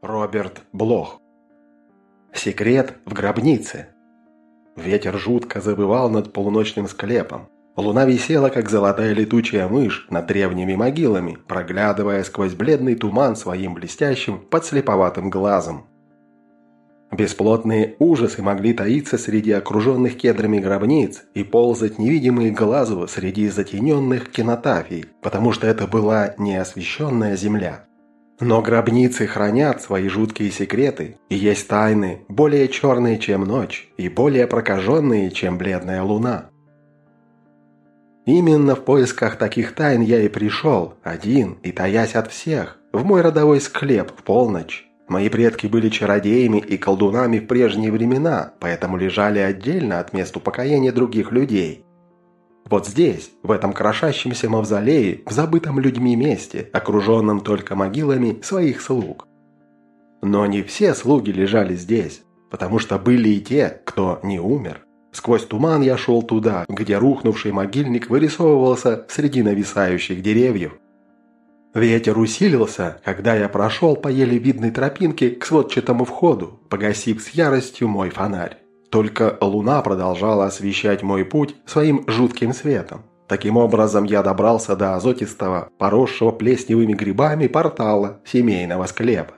Роберт Блох. Секрет в гробнице. Ветер жутко забывал над полуночным склепом. Луна висела, как золотая летучая мышь, над древними могилами, проглядывая сквозь бледный туман своим блестящим, подслеповатым глазом. Бесплотные ужасы могли таиться среди окруженных кедрами гробниц и ползать невидимые глазу среди затененных кинотафий, потому что это была неосвещенная земля. Но гробницы хранят свои жуткие секреты, и есть тайны, более черные, чем ночь, и более прокаженные, чем бледная луна. Именно в поисках таких тайн я и пришел, один и таясь от всех, в мой родовой склеп в полночь. Мои предки были чародеями и колдунами в прежние времена, поэтому лежали отдельно от мест упокоения других людей. Вот здесь, в этом крошащемся мавзолее, в забытом людьми месте, окруженном только могилами своих слуг. Но не все слуги лежали здесь, потому что были и те, кто не умер. Сквозь туман я шел туда, где рухнувший могильник вырисовывался среди нависающих деревьев. Ветер усилился, когда я прошел по еле видной тропинке к сводчатому входу, погасив с яростью мой фонарь. Только луна продолжала освещать мой путь своим жутким светом. Таким образом, я добрался до азотистого, поросшего плесневыми грибами портала семейного склепа.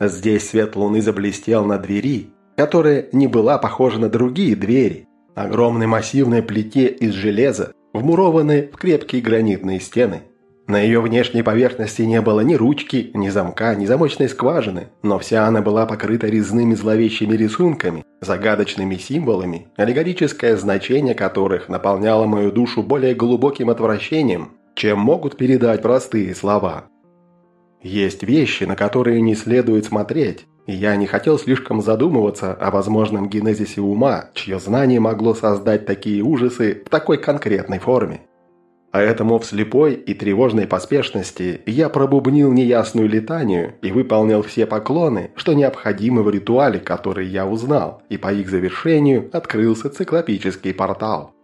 Здесь свет луны заблестел на двери, которая не была похожа на другие двери. Огромной массивной плите из железа, вмурованной в крепкие гранитные стены, на ее внешней поверхности не было ни ручки, ни замка, ни замочной скважины, но вся она была покрыта резными зловещими рисунками, загадочными символами, аллегорическое значение которых наполняло мою душу более глубоким отвращением, чем могут передать простые слова. Есть вещи, на которые не следует смотреть, и я не хотел слишком задумываться о возможном генезисе ума, чье знание могло создать такие ужасы в такой конкретной форме. Поэтому в слепой и тревожной поспешности я пробубнил неясную летанию и выполнил все поклоны, что необходимы в ритуале, который я узнал, и по их завершению открылся циклопический портал.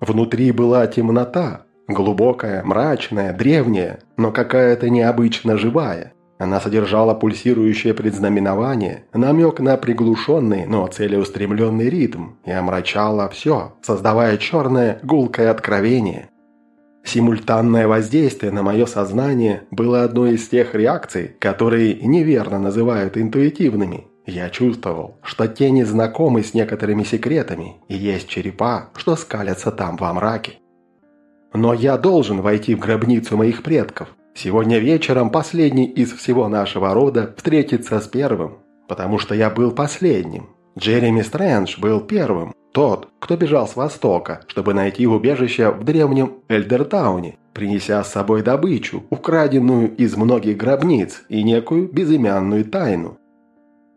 Внутри была темнота, глубокая, мрачная, древняя, но какая-то необычно живая. Она содержала пульсирующее предзнаменование, намек на приглушенный, но целеустремленный ритм и омрачала все, создавая черное гулкое откровение – Симультанное воздействие на мое сознание было одной из тех реакций, которые неверно называют интуитивными. Я чувствовал, что тени знакомы с некоторыми секретами, и есть черепа, что скалятся там во мраке. Но я должен войти в гробницу моих предков. Сегодня вечером последний из всего нашего рода встретится с первым, потому что я был последним. Джереми Стрэндж был первым, тот, кто бежал с востока, чтобы найти убежище в древнем Эльдертауне, принеся с собой добычу, украденную из многих гробниц и некую безымянную тайну.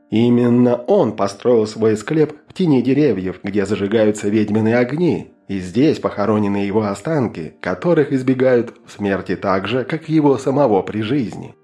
Именно он построил свой склеп в тени деревьев, где зажигаются ведьминые огни, и здесь похоронены его останки, которых избегают в смерти так же, как его самого при жизни.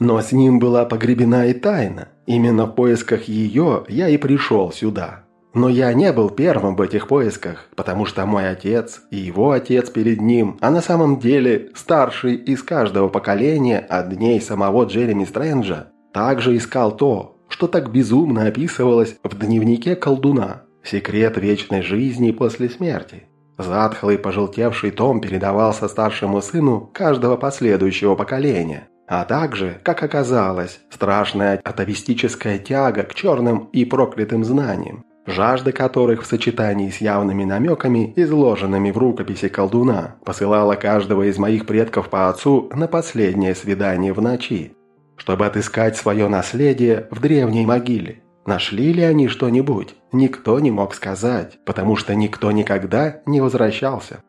Но с ним была погребена и тайна. Именно в поисках ее я и пришел сюда. Но я не был первым в этих поисках, потому что мой отец и его отец перед ним, а на самом деле старший из каждого поколения от дней самого Джереми Стрэнджа, также искал то, что так безумно описывалось в дневнике колдуна «Секрет вечной жизни после смерти». Затхлый пожелтевший том передавался старшему сыну каждого последующего поколения. А также, как оказалось, страшная атовистическая тяга к черным и проклятым знаниям, жажда которых в сочетании с явными намеками, изложенными в рукописи колдуна, посылала каждого из моих предков по отцу на последнее свидание в ночи, чтобы отыскать свое наследие в древней могиле. Нашли ли они что-нибудь? Никто не мог сказать, потому что никто никогда не возвращался.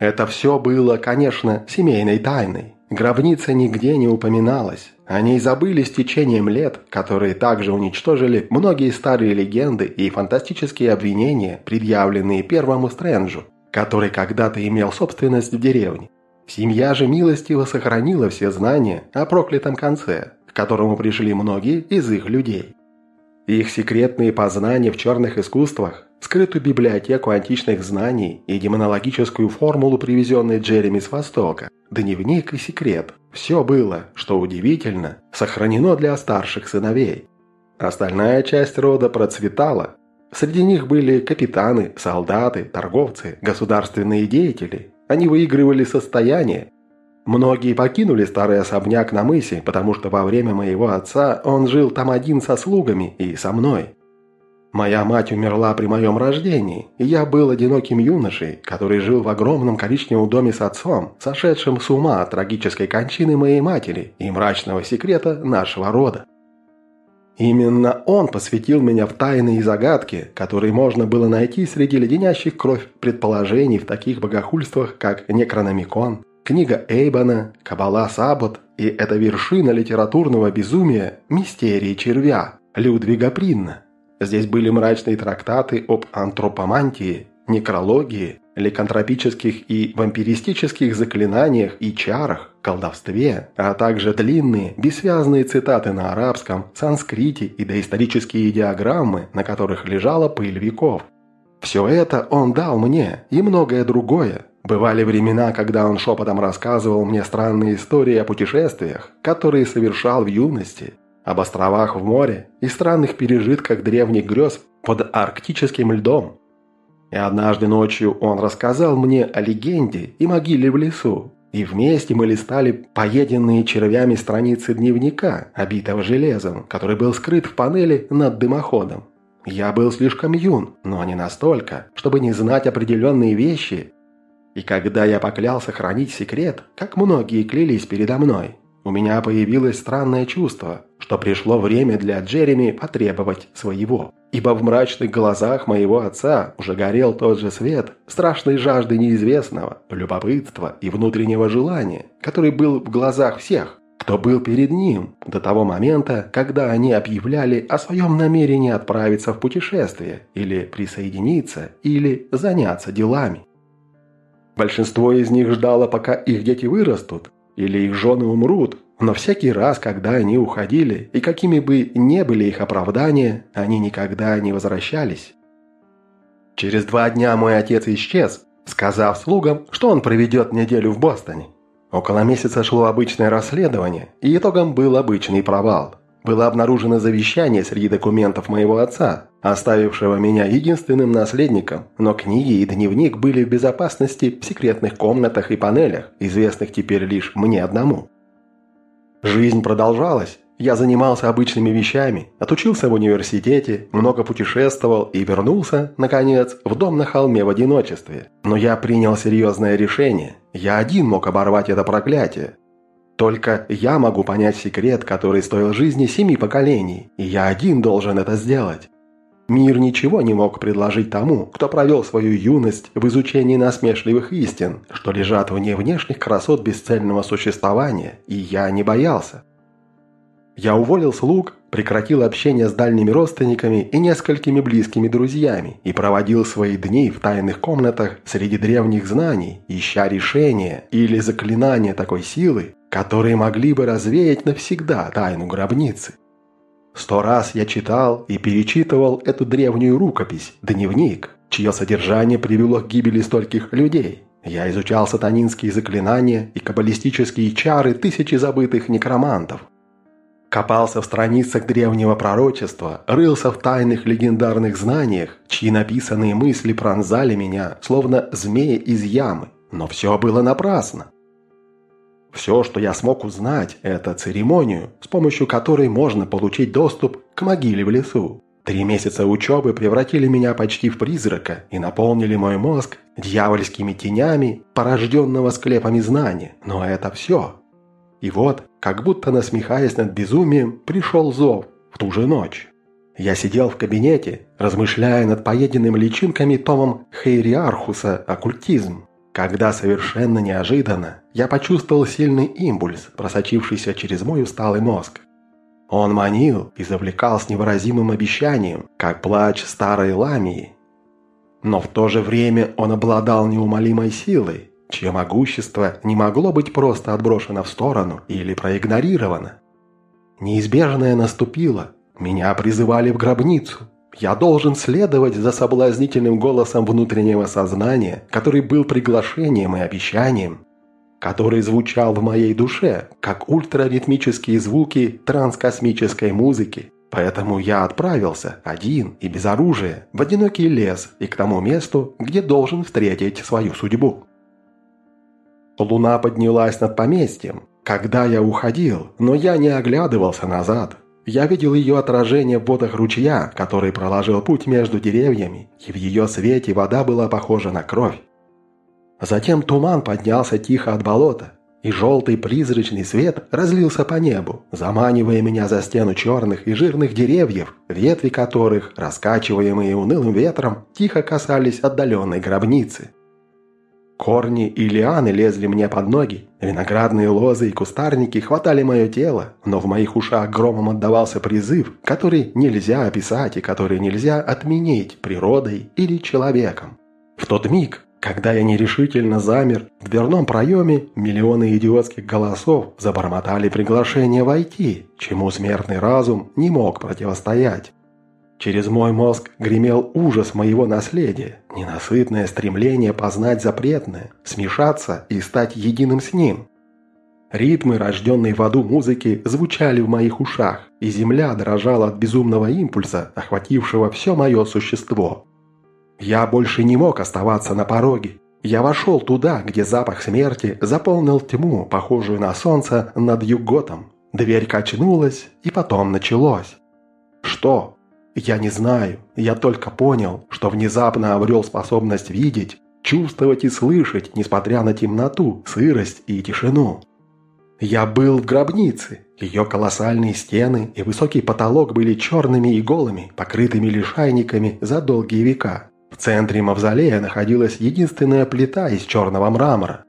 Это все было, конечно, семейной тайной. Гробница нигде не упоминалась. О ней забыли с течением лет, которые также уничтожили многие старые легенды и фантастические обвинения, предъявленные первому Стрэнджу, который когда-то имел собственность в деревне. Семья же милостиво сохранила все знания о проклятом конце, к которому пришли многие из их людей. Их секретные познания в черных искусствах скрытую библиотеку античных знаний и демонологическую формулу, привезенной Джереми с Востока, дневник и секрет. Все было, что удивительно, сохранено для старших сыновей. Остальная часть рода процветала. Среди них были капитаны, солдаты, торговцы, государственные деятели. Они выигрывали состояние. Многие покинули старый особняк на мысе, потому что во время моего отца он жил там один со слугами и со мной. Моя мать умерла при моем рождении, и я был одиноким юношей, который жил в огромном коричневом доме с отцом, сошедшим с ума от трагической кончины моей матери и мрачного секрета нашего рода. Именно он посвятил меня в тайны и загадки, которые можно было найти среди леденящих кровь предположений в таких богохульствах, как Некрономикон, книга Эйбана, Кабала Сабот и эта вершина литературного безумия «Мистерии червя» Людвига Принна. Здесь были мрачные трактаты об антропомантии, некрологии, ликантропических и вампиристических заклинаниях и чарах, колдовстве, а также длинные, бессвязные цитаты на арабском, санскрите и доисторические диаграммы, на которых лежала пыль веков. Все это он дал мне, и многое другое. Бывали времена, когда он шепотом рассказывал мне странные истории о путешествиях, которые совершал в юности, об островах в море и странных пережитках древних грез под арктическим льдом. И однажды ночью он рассказал мне о легенде и могиле в лесу, и вместе мы листали поеденные червями страницы дневника, обитого железом, который был скрыт в панели над дымоходом. Я был слишком юн, но не настолько, чтобы не знать определенные вещи. И когда я поклялся хранить секрет, как многие клялись передо мной, у меня появилось странное чувство, что пришло время для Джереми потребовать своего. Ибо в мрачных глазах моего отца уже горел тот же свет страшной жажды неизвестного, любопытства и внутреннего желания, который был в глазах всех, кто был перед ним до того момента, когда они объявляли о своем намерении отправиться в путешествие, или присоединиться, или заняться делами. Большинство из них ждало, пока их дети вырастут, или их жены умрут, но всякий раз, когда они уходили, и какими бы ни были их оправдания, они никогда не возвращались. Через два дня мой отец исчез, сказав слугам, что он проведет неделю в Бостоне. Около месяца шло обычное расследование, и итогом был обычный провал. Было обнаружено завещание среди документов моего отца, оставившего меня единственным наследником, но книги и дневник были в безопасности в секретных комнатах и панелях, известных теперь лишь мне одному. Жизнь продолжалась. Я занимался обычными вещами, отучился в университете, много путешествовал и вернулся, наконец, в дом на холме в одиночестве. Но я принял серьезное решение. Я один мог оборвать это проклятие. Только я могу понять секрет, который стоил жизни семи поколений, и я один должен это сделать. Мир ничего не мог предложить тому, кто провел свою юность в изучении насмешливых истин, что лежат вне внешних красот бесцельного существования, и я не боялся. Я уволил слуг, прекратил общение с дальними родственниками и несколькими близкими друзьями и проводил свои дни в тайных комнатах среди древних знаний, ища решения или заклинания такой силы, которые могли бы развеять навсегда тайну гробницы. Сто раз я читал и перечитывал эту древнюю рукопись, дневник, чье содержание привело к гибели стольких людей. Я изучал сатанинские заклинания и каббалистические чары тысячи забытых некромантов. Копался в страницах древнего пророчества, рылся в тайных легендарных знаниях, чьи написанные мысли пронзали меня, словно змеи из ямы. Но все было напрасно. Все, что я смог узнать, это церемонию, с помощью которой можно получить доступ к могиле в лесу. Три месяца учебы превратили меня почти в призрака и наполнили мой мозг дьявольскими тенями, порожденного склепами знания. Но это все. И вот, как будто насмехаясь над безумием, пришел зов в ту же ночь. Я сидел в кабинете, размышляя над поеденным личинками томом Хейриархуса «Оккультизм», когда совершенно неожиданно я почувствовал сильный импульс, просочившийся через мой усталый мозг. Он манил и завлекал с невыразимым обещанием, как плач старой ламии. Но в то же время он обладал неумолимой силой, чье могущество не могло быть просто отброшено в сторону или проигнорировано. Неизбежное наступило, меня призывали в гробницу, я должен следовать за соблазнительным голосом внутреннего сознания, который был приглашением и обещанием. который звучал в моей душе, как ультраритмические звуки транскосмической музыки. Поэтому я отправился, один и без оружия, в одинокий лес и к тому месту, где должен встретить свою судьбу. Луна поднялась над поместьем, когда я уходил, но я не оглядывался назад. Я видел ее отражение в водах ручья, который проложил путь между деревьями, и в ее свете вода была похожа на кровь. Затем туман поднялся тихо от болота, и желтый призрачный свет разлился по небу, заманивая меня за стену черных и жирных деревьев, ветви которых, раскачиваемые унылым ветром, тихо касались отдаленной гробницы. Корни и лианы лезли мне под ноги, виноградные лозы и кустарники хватали мое тело, но в моих ушах громом отдавался призыв, который нельзя описать и который нельзя отменить природой или человеком. В тот миг, когда я нерешительно замер, в дверном проеме миллионы идиотских голосов забормотали приглашение войти, чему смертный разум не мог противостоять. Через мой мозг гремел ужас моего наследия, ненасытное стремление познать запретное, смешаться и стать единым с ним. Ритмы, рожденные в аду музыки, звучали в моих ушах, и земля дрожала от безумного импульса, охватившего все мое существо. Я больше не мог оставаться на пороге. Я вошел туда, где запах смерти заполнил тьму, похожую на солнце над юготом. Дверь качнулась, и потом началось. Что? Я не знаю. Я только понял, что внезапно обрел способность видеть, чувствовать и слышать, несмотря на темноту, сырость и тишину. Я был в гробнице. Ее колоссальные стены и высокий потолок были черными и голыми, покрытыми лишайниками за долгие века. В центре мавзолея находилась единственная плита из черного мрамора.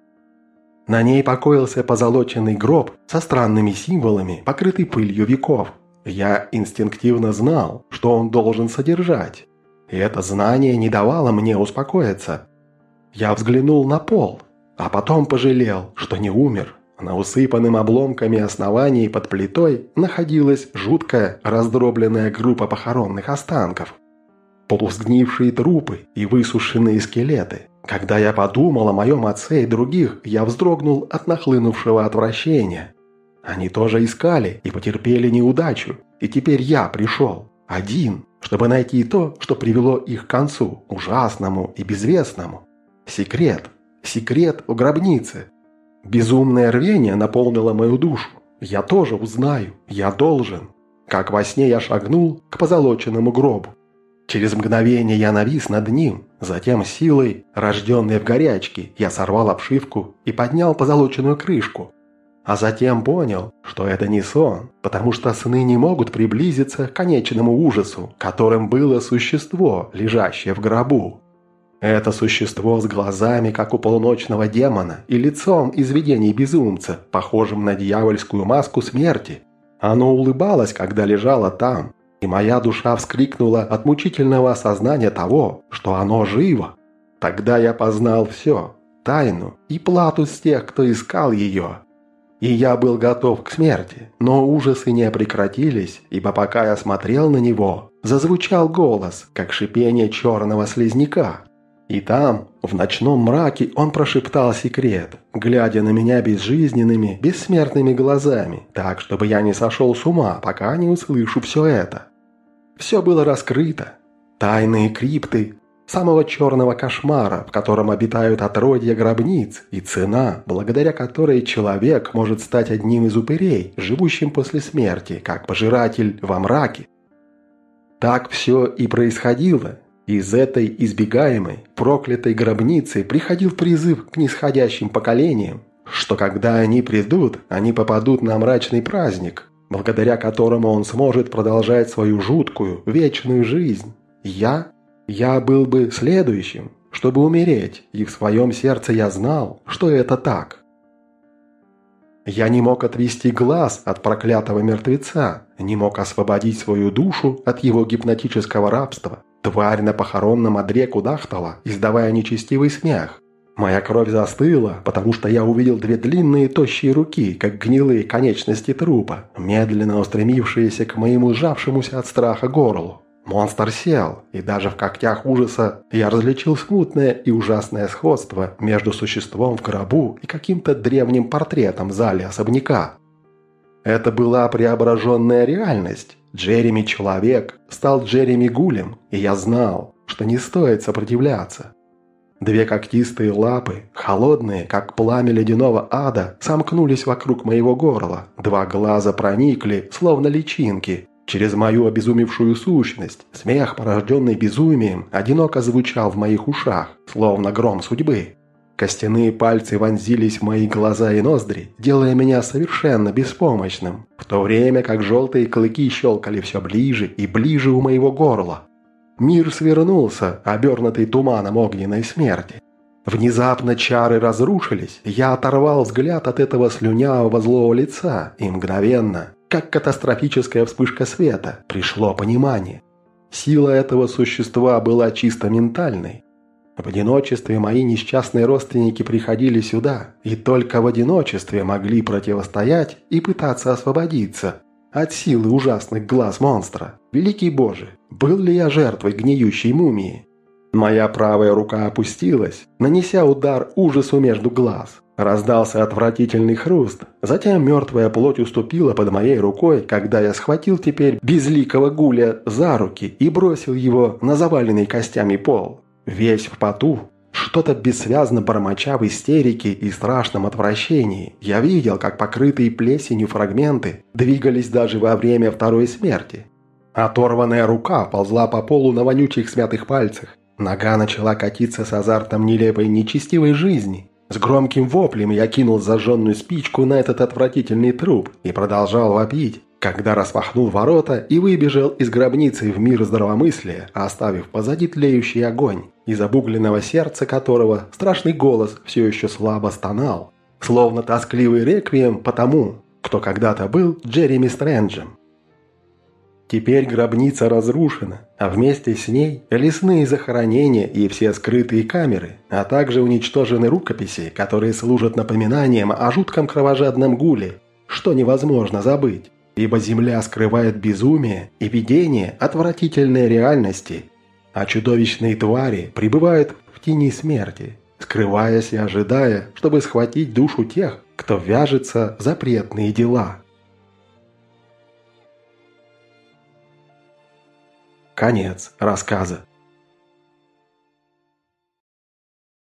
На ней покоился позолоченный гроб со странными символами, покрытый пылью веков. Я инстинктивно знал, что он должен содержать. И это знание не давало мне успокоиться. Я взглянул на пол, а потом пожалел, что не умер. На усыпанным обломками основании под плитой находилась жуткая раздробленная группа похоронных останков – полусгнившие трупы и высушенные скелеты. Когда я подумал о моем отце и других, я вздрогнул от нахлынувшего отвращения. Они тоже искали и потерпели неудачу, и теперь я пришел, один, чтобы найти то, что привело их к концу, ужасному и безвестному. Секрет, секрет у гробницы. Безумное рвение наполнило мою душу. Я тоже узнаю, я должен. Как во сне я шагнул к позолоченному гробу. Через мгновение я навис над ним, затем силой, рожденной в горячке, я сорвал обшивку и поднял позолоченную крышку. А затем понял, что это не сон, потому что сны не могут приблизиться к конечному ужасу, которым было существо, лежащее в гробу. Это существо с глазами, как у полуночного демона, и лицом из видений безумца, похожим на дьявольскую маску смерти. Оно улыбалось, когда лежало там, и моя душа вскрикнула от мучительного осознания того, что оно живо. Тогда я познал все, тайну и плату с тех, кто искал ее. И я был готов к смерти, но ужасы не прекратились, ибо пока я смотрел на него, зазвучал голос, как шипение черного слизняка. И там, в ночном мраке, он прошептал секрет, глядя на меня безжизненными, бессмертными глазами, так, чтобы я не сошел с ума, пока не услышу все это. Все было раскрыто. Тайные крипты, самого черного кошмара, в котором обитают отродья гробниц, и цена, благодаря которой человек может стать одним из упырей, живущим после смерти, как пожиратель во мраке. Так все и происходило, из этой избегаемой, проклятой гробницы приходил призыв к нисходящим поколениям, что когда они придут, они попадут на мрачный праздник, благодаря которому он сможет продолжать свою жуткую, вечную жизнь. Я? Я был бы следующим, чтобы умереть, и в своем сердце я знал, что это так. Я не мог отвести глаз от проклятого мертвеца, не мог освободить свою душу от его гипнотического рабства. Тварь на похоронном одре кудахтала, издавая нечестивый смех. Моя кровь застыла, потому что я увидел две длинные тощие руки, как гнилые конечности трупа, медленно устремившиеся к моему сжавшемуся от страха горлу. Монстр сел, и даже в когтях ужаса я различил смутное и ужасное сходство между существом в гробу и каким-то древним портретом в зале особняка. Это была преображенная реальность. Джереми Человек стал Джереми Гулем, и я знал, что не стоит сопротивляться. Две когтистые лапы, холодные, как пламя ледяного ада, сомкнулись вокруг моего горла. Два глаза проникли, словно личинки, через мою обезумевшую сущность. Смех, порожденный безумием, одиноко звучал в моих ушах, словно гром судьбы. Костяные пальцы вонзились в мои глаза и ноздри, делая меня совершенно беспомощным, в то время как желтые клыки щелкали все ближе и ближе у моего горла. Мир свернулся, обернутый туманом огненной смерти. Внезапно чары разрушились, я оторвал взгляд от этого слюнявого злого лица, и мгновенно, как катастрофическая вспышка света, пришло понимание. Сила этого существа была чисто ментальной. В одиночестве мои несчастные родственники приходили сюда, и только в одиночестве могли противостоять и пытаться освободиться, от силы ужасных глаз монстра. Великий Боже, был ли я жертвой гниющей мумии? Моя правая рука опустилась, нанеся удар ужасу между глаз. Раздался отвратительный хруст, затем мертвая плоть уступила под моей рукой, когда я схватил теперь безликого гуля за руки и бросил его на заваленный костями пол. Весь в поту, что-то бессвязно бормоча в истерике и страшном отвращении, я видел, как покрытые плесенью фрагменты двигались даже во время второй смерти. Оторванная рука ползла по полу на вонючих смятых пальцах. Нога начала катиться с азартом нелепой нечестивой жизни. С громким воплем я кинул зажженную спичку на этот отвратительный труп и продолжал вопить, когда распахнул ворота и выбежал из гробницы в мир здравомыслия, оставив позади тлеющий огонь, из обугленного сердца которого страшный голос все еще слабо стонал, словно тоскливый реквием по тому, кто когда-то был Джереми Стрэнджем. Теперь гробница разрушена, а вместе с ней лесные захоронения и все скрытые камеры, а также уничтожены рукописи, которые служат напоминанием о жутком кровожадном гуле, что невозможно забыть ибо земля скрывает безумие и видение отвратительной реальности, а чудовищные твари пребывают в тени смерти, скрываясь и ожидая, чтобы схватить душу тех, кто вяжется в запретные дела. Конец рассказа.